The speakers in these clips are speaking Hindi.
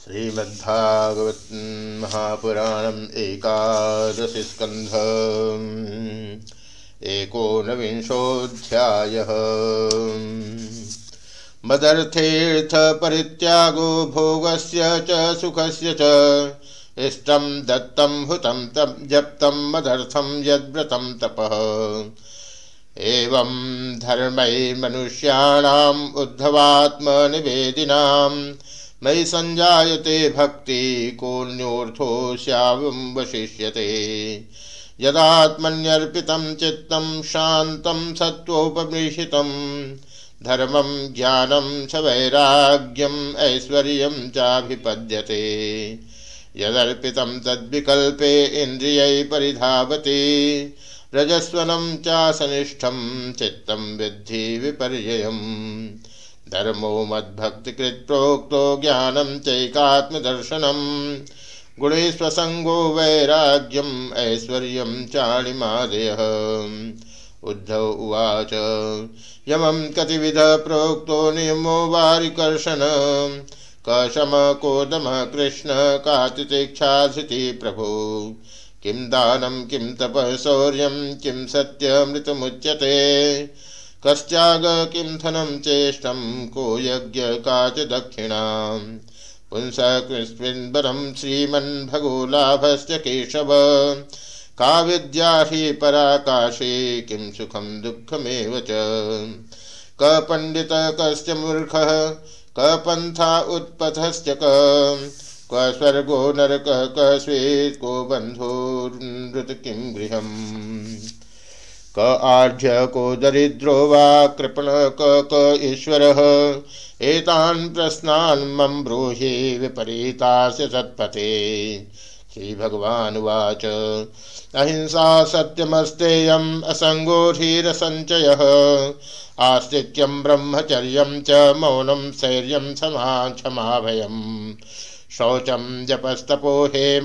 श्रीमद्भागवत महापुराणम् एकादशि स्कन्ध एकोनविंशोऽध्यायः मदर्थेऽर्थपरित्यागो भोगस्य च सुखस्य च, इष्टं दत्तं हुतं जप्तं मदर्थं यद्व्रतं तपः। एवं धर्मैर्मनुष्याणाम् उद्धवात्मनिवेदिनाम् मयि संजायते भक्ति कोऽन्योऽर्थो वशिष्यते। यदात्मन्यर्पितं चित्तं शान्तं सत्त्वोपमृषितं धर्मं, ज्ञानं च वैराग्यम् ऐश्वर्यं चाभिपद्यते। यदर्पितं तद्विकल्पे इन्द्रियै परिधावति। रजस्वनं चासनिष्ठं चित्तं विद्धि विपर्ययम्। धर्मो मद्भक्तिकृत्प्रोक्तो ज्ञानं चैकात्मदर्शनम् गुणेष्वसङ्गो वैराग्यम्, ऐश्वर्यं चाणिमादयः उद्धव उवाच, यमं कतिविध प्रोक्तो नियमो वारिकर्षण। कशम कोदम कृष्ण कातितिक्षाधृति प्रभो। किं दानं, किं तपः, शौर्यं, किं सत्यमृतमुच्यते कस्याग किं धनं चेष्टं को यज्ञ का च दक्षिणा पुंसकृस्मिन्बरं श्रीमन्भगो लाभस्य केशव। का विद्या हि पराकाशे किं सुखं दुःखमेव च। क पण्डित कस्य मूर्खः क पन्था उत्पथश्च क। क्व स्वर्गो नरकः क को बन्धुर्नृत किं गृहम्। क आढ्य को दरिद्रो वा कृपण क क ईश्वरः। एतान् प्रश्नान् मम ब्रूहि विपरीतास्य सत्पथे। श्रीभगवानुवाच अहिंसा सत्यमस्तेयम् असङ्गो धीरसञ्चयः आस्तिक्यं ब्रह्मचर्यं च मौनं शैर्यं समा क्षमाभयम्। शौचं जपस्तपो हेम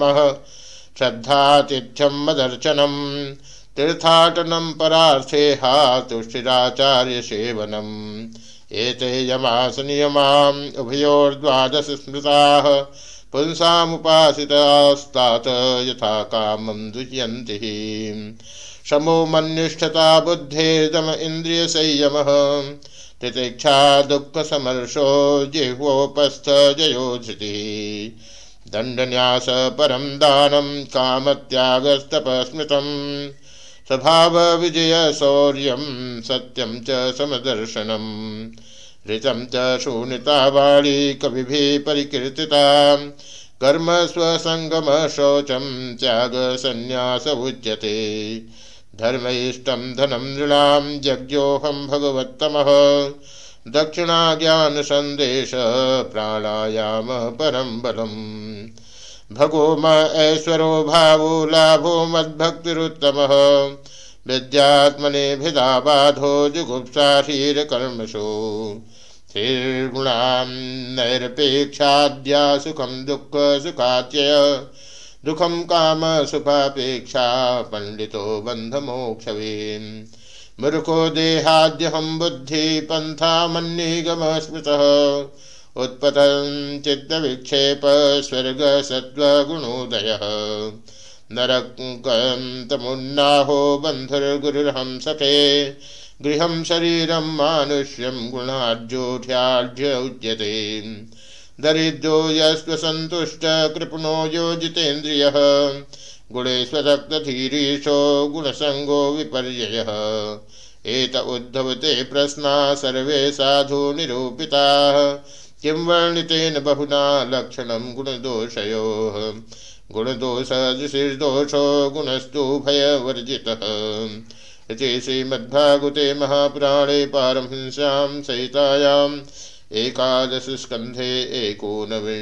श्रद्धातिथ्यम मदर्चनम्। तीर्थाटनं परार्थे हा तुष्टिराचार्य सेवनम्। एते यमास नियमाम् उभयोर्द्वादश स्मृताः पुंसामुपासितास्तात यथा कामं दुह्यन्ति समो मन्निष्ठता बुद्धेर्दम इन्द्रियसंयमः तितिक्षा दुःखसमर्शो जिह्वोपस्थ जयो धृतिः। दण्डन्यास परं दानं, कामत्यागस्तपस्मृतम्। स्वभाव विजय शौर्य सत्यम च समदर्शनम ऋतम च शून्यता वाणी कवि परिकीर्तिता। कर्म स्वसंगम शौचम त्याग संन्यास उच्यते। धर्म इष्टम धनम नृणाम यज्ञोहम भगवत्तम। दक्षिणा ज्ञान संदेश प्राणायाम परम बलम। भगो म ऐश्वरो भावो लाभो मद्भक्तिरुत्तम। विद्यात्मने भिदा बाधो जुगुप्साशीरकर्मसु श्रीर्गुणां नैरपेक्षाद्या सुखं दुःख सुखात्यय दुःखं काम सुखापेक्षा पंडितो बन्धमोक्षवीन्। मूर्खो देहाद्यहं बुद्धि पन्था मन्निगम स्मृतः उत्पतन चित्त विक्षेप स्वर्ग सत्वगुणोदय नरकमुन्नाहो बन्धुर्गुरुहं सखे गृहं शरीरं मानुष्यं गुणाढ्योढ्याढ्य उच्यते। दरिद्रो यस्वसन्तुष्ट कृपणो योजितेन्द्रियः गुणेष्वदक्तधीरीशो गुणसङ्गो विपर्ययः। एत उद्धवते प्रश्ना सर्वे साधु निरूपिताः। किं वर्णितेन बहुना लक्षणं गुणदोषयोः? गुणदोषदृशिर्दोषो गुणस्तु भयवर्जितः। इति श्रीमद्भागुते महापुराणे पारमहंस्यां सहितायाम् एकादशस्कन्धे एकोनविंशोऽध्यायः।